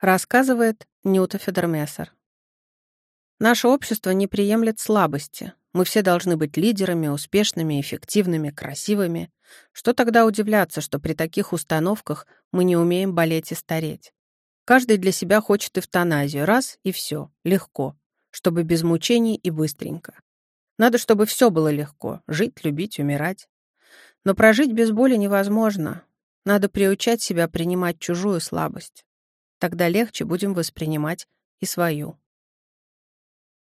Рассказывает Нюта Федермессер. Наше общество не приемлет слабости. Мы все должны быть лидерами, успешными, эффективными, красивыми. Что тогда удивляться, что при таких установках мы не умеем болеть и стареть? Каждый для себя хочет эвтаназию. Раз — и все. Легко. Чтобы без мучений и быстренько. Надо, чтобы все было легко. Жить, любить, умирать. Но прожить без боли невозможно. Надо приучать себя принимать чужую слабость. Тогда легче будем воспринимать и свою.